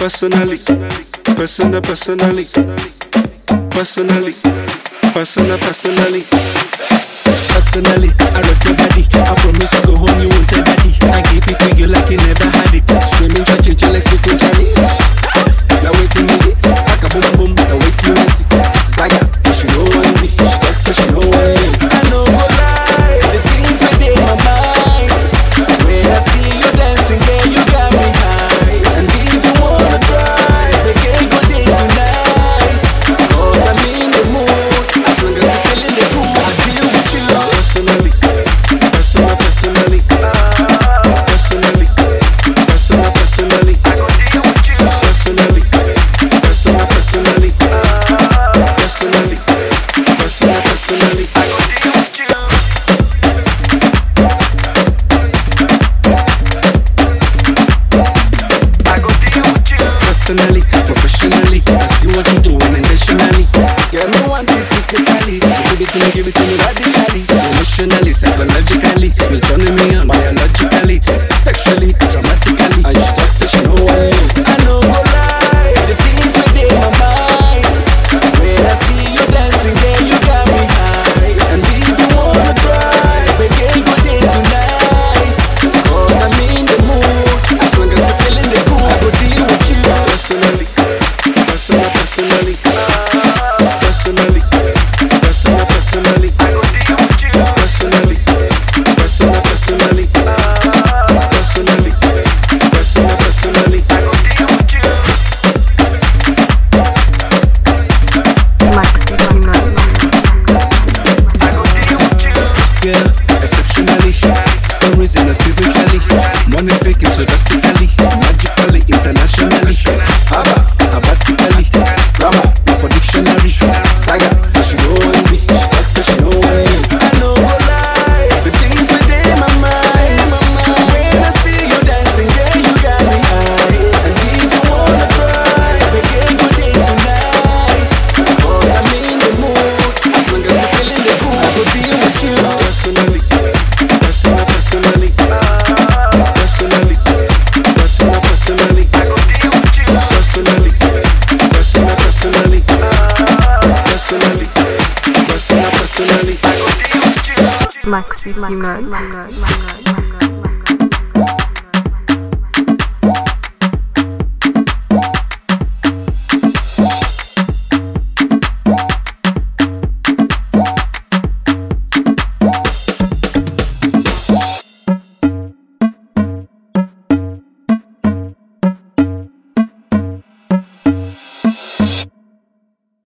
personally, personal, personally, personally, personal, personally. Personally, I rock your body. I promise I go home, you won't tell daddy. I give it to you like you never. physically. So give it to me, give it to me radically. Emotionally, psychologically. yeah Maximum. Maximum. Maximum.